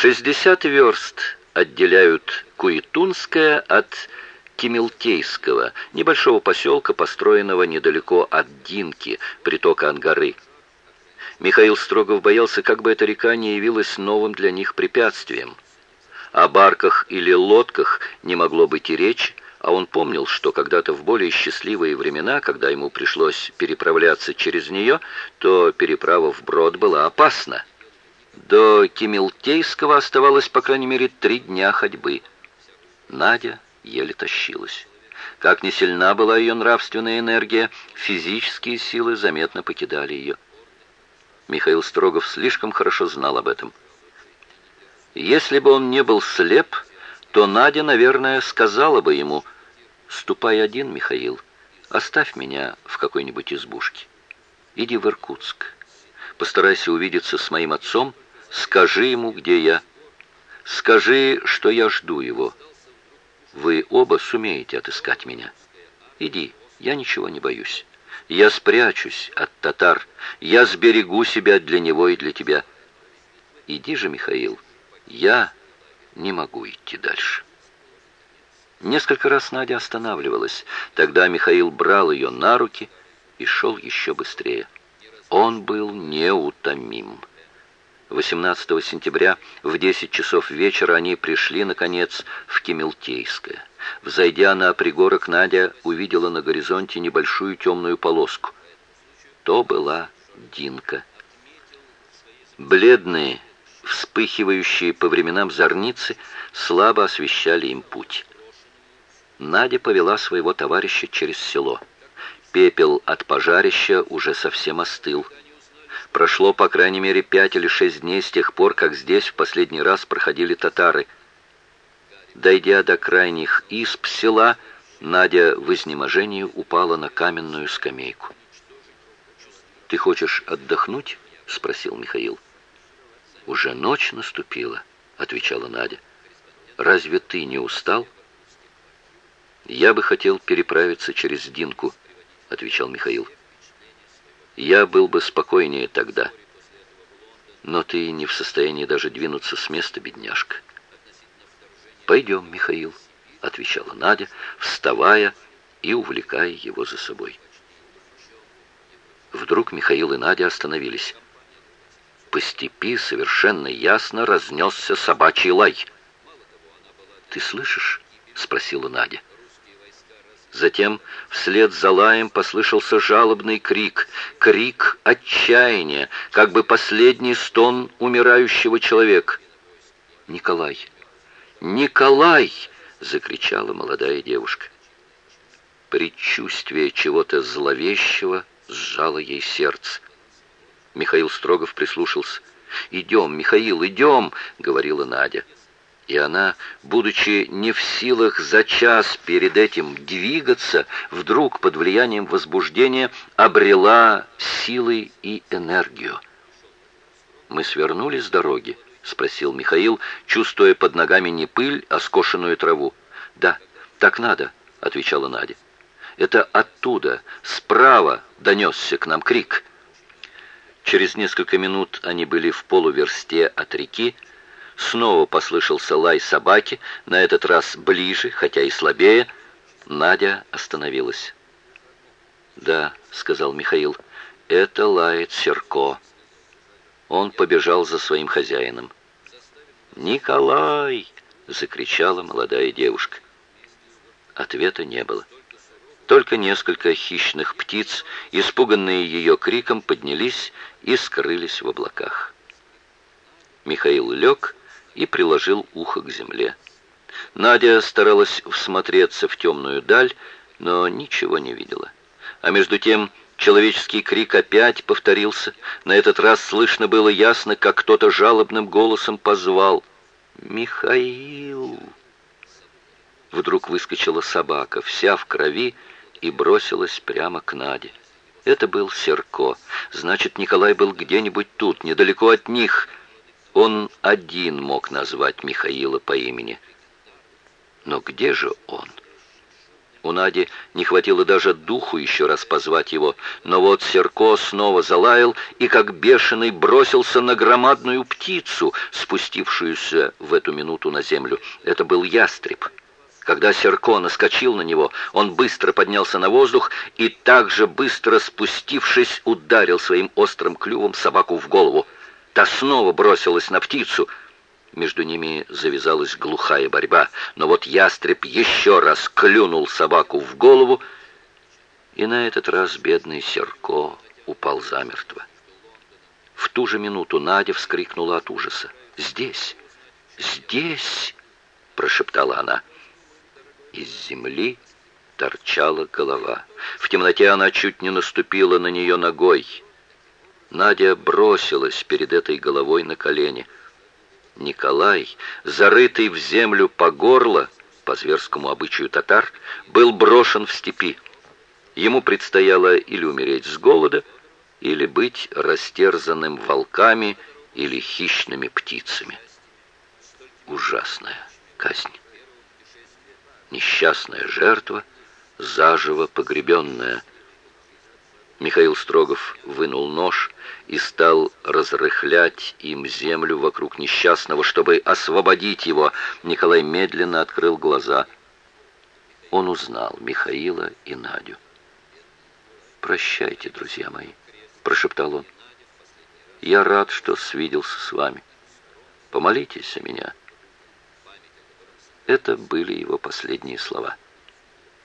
60 верст отделяют Куитунское от Кемелтейского, небольшого поселка, построенного недалеко от Динки, притока Ангары. Михаил Строгов боялся, как бы эта река не явилась новым для них препятствием. О барках или лодках не могло быть и речи, а он помнил, что когда-то в более счастливые времена, когда ему пришлось переправляться через нее, то переправа вброд была опасна. До Кемелтейского оставалось, по крайней мере, три дня ходьбы. Надя еле тащилась. Как ни сильна была ее нравственная энергия, физические силы заметно покидали ее. Михаил Строгов слишком хорошо знал об этом. Если бы он не был слеп, то Надя, наверное, сказала бы ему, «Ступай один, Михаил, оставь меня в какой-нибудь избушке. Иди в Иркутск. Постарайся увидеться с моим отцом, скажи ему, где я. Скажи, что я жду его. Вы оба сумеете отыскать меня. Иди, я ничего не боюсь». Я спрячусь от татар. Я сберегу себя для него и для тебя. Иди же, Михаил. Я не могу идти дальше. Несколько раз Надя останавливалась. Тогда Михаил брал ее на руки и шел еще быстрее. Он был неутомим. 18 сентября в 10 часов вечера они пришли, наконец, в Кемелтейское. Взойдя на пригорок, Надя увидела на горизонте небольшую темную полоску. То была Динка. Бледные, вспыхивающие по временам зорницы слабо освещали им путь. Надя повела своего товарища через село. Пепел от пожарища уже совсем остыл. Прошло, по крайней мере, пять или шесть дней с тех пор, как здесь в последний раз проходили татары. Дойдя до крайних исп села, Надя в изнеможении упала на каменную скамейку. «Ты хочешь отдохнуть?» — спросил Михаил. «Уже ночь наступила», — отвечала Надя. «Разве ты не устал?» «Я бы хотел переправиться через Динку», — отвечал Михаил. Я был бы спокойнее тогда. Но ты не в состоянии даже двинуться с места, бедняжка. «Пойдем, Михаил», — отвечала Надя, вставая и увлекая его за собой. Вдруг Михаил и Надя остановились. По степи совершенно ясно разнесся собачий лай. «Ты слышишь?» — спросила Надя. Затем вслед за лаем послышался жалобный крик, крик отчаяния, как бы последний стон умирающего человека. «Николай! Николай!» — закричала молодая девушка. Предчувствие чего-то зловещего сжало ей сердце. Михаил Строгов прислушался. «Идем, Михаил, идем!» — говорила Надя и она, будучи не в силах за час перед этим двигаться, вдруг под влиянием возбуждения обрела силы и энергию. «Мы свернули с дороги?» — спросил Михаил, чувствуя под ногами не пыль, а скошенную траву. «Да, так надо», — отвечала Надя. «Это оттуда, справа, донесся к нам крик». Через несколько минут они были в полуверсте от реки, Снова послышался лай собаки, на этот раз ближе, хотя и слабее. Надя остановилась. «Да», — сказал Михаил, — «это лает Серко». Он побежал за своим хозяином. «Николай!» — закричала молодая девушка. Ответа не было. Только несколько хищных птиц, испуганные ее криком, поднялись и скрылись в облаках. Михаил лег и приложил ухо к земле. Надя старалась всмотреться в темную даль, но ничего не видела. А между тем человеческий крик опять повторился. На этот раз слышно было ясно, как кто-то жалобным голосом позвал «Михаил!». Вдруг выскочила собака, вся в крови, и бросилась прямо к Наде. Это был Серко. Значит, Николай был где-нибудь тут, недалеко от них — он один мог назвать Михаила по имени. Но где же он? У Нади не хватило даже духу еще раз позвать его, но вот Серко снова залаял и, как бешеный, бросился на громадную птицу, спустившуюся в эту минуту на землю. Это был ястреб. Когда Серко наскочил на него, он быстро поднялся на воздух и также быстро спустившись, ударил своим острым клювом собаку в голову. Та снова бросилась на птицу — между ними завязалась глухая борьба, но вот ястреб еще раз клюнул собаку в голову, и на этот раз бедный Серко упал замертво. В ту же минуту Надя вскрикнула от ужаса. «Здесь! Здесь!» — прошептала она. Из земли торчала голова. В темноте она чуть не наступила на нее ногой. Надя бросилась перед этой головой на колени — Николай, зарытый в землю по горло, по зверскому обычаю татар, был брошен в степи. Ему предстояло или умереть с голода, или быть растерзанным волками или хищными птицами. Ужасная казнь. Несчастная жертва, заживо погребенная. Михаил Строгов вынул нож и стал разрыхлять им землю вокруг несчастного, чтобы освободить его. Николай медленно открыл глаза. Он узнал Михаила и Надю. «Прощайте, друзья мои», — прошептал он. «Я рад, что свиделся с вами. Помолитесь о меня». Это были его последние слова.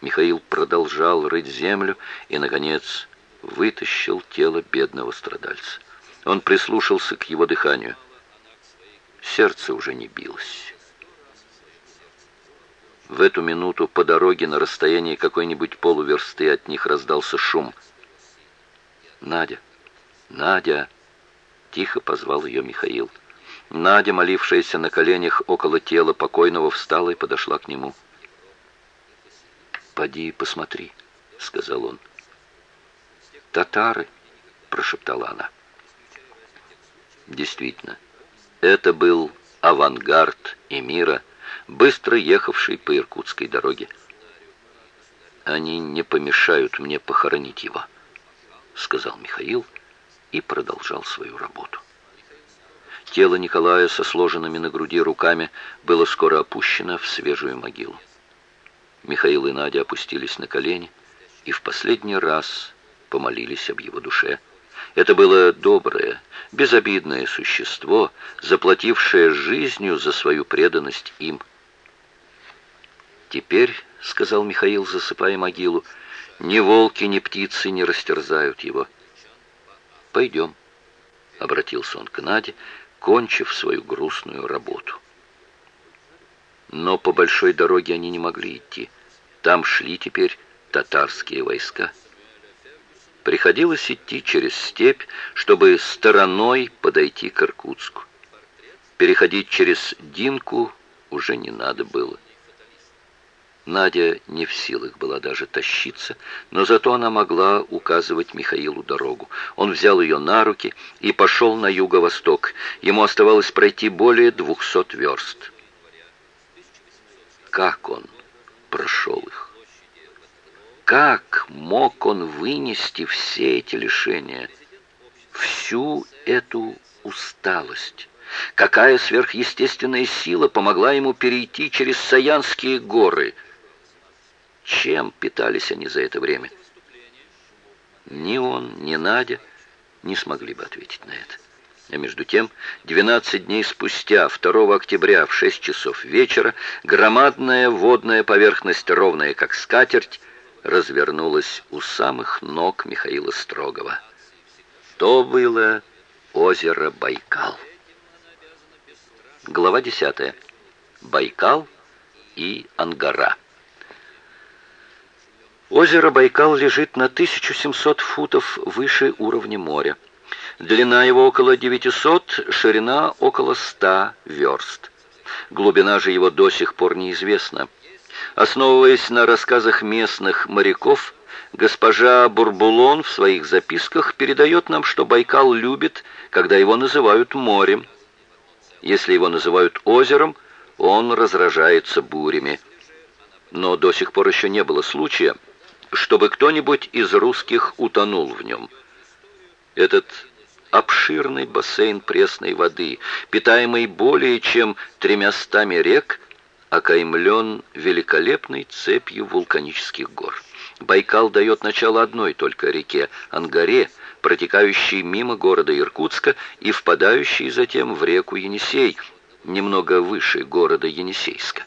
Михаил продолжал рыть землю и, наконец, вытащил тело бедного страдальца. Он прислушался к его дыханию. Сердце уже не билось. В эту минуту по дороге на расстоянии какой-нибудь полуверсты от них раздался шум. «Надя! Надя!» — тихо позвал ее Михаил. Надя, молившаяся на коленях около тела покойного, встала и подошла к нему. «Поди посмотри», — сказал он. «Татары!» — прошептала она. Действительно, это был авангард эмира, быстро ехавший по Иркутской дороге. «Они не помешают мне похоронить его», — сказал Михаил и продолжал свою работу. Тело Николая со сложенными на груди руками было скоро опущено в свежую могилу. Михаил и Надя опустились на колени и в последний раз помолились об его душе. Это было доброе, безобидное существо, заплатившее жизнью за свою преданность им. «Теперь, — сказал Михаил, засыпая могилу, — ни волки, ни птицы не растерзают его. Пойдем, — обратился он к Наде, кончив свою грустную работу. Но по большой дороге они не могли идти. Там шли теперь татарские войска. Приходилось идти через степь, чтобы стороной подойти к Иркутску. Переходить через Динку уже не надо было. Надя не в силах была даже тащиться, но зато она могла указывать Михаилу дорогу. Он взял ее на руки и пошел на юго-восток. Ему оставалось пройти более двухсот верст. Как он прошел? Как мог он вынести все эти лишения, всю эту усталость? Какая сверхъестественная сила помогла ему перейти через Саянские горы? Чем питались они за это время? Ни он, ни Надя не смогли бы ответить на это. А между тем, 12 дней спустя, 2 октября в 6 часов вечера, громадная водная поверхность, ровная как скатерть, развернулась у самых ног Михаила Строгова. То было озеро Байкал. Глава 10. Байкал и Ангара. Озеро Байкал лежит на 1700 футов выше уровня моря. Длина его около 900, ширина около 100 верст. Глубина же его до сих пор неизвестна. Основываясь на рассказах местных моряков, госпожа Бурбулон в своих записках передает нам, что Байкал любит, когда его называют морем. Если его называют озером, он разражается бурями. но до сих пор еще не было случая, чтобы кто-нибудь из русских утонул в нем. Этот обширный бассейн пресной воды, питаемый более чем тремястами рек, окаймлен великолепной цепью вулканических гор. Байкал дает начало одной только реке Ангаре, протекающей мимо города Иркутска и впадающей затем в реку Енисей, немного выше города Енисейска.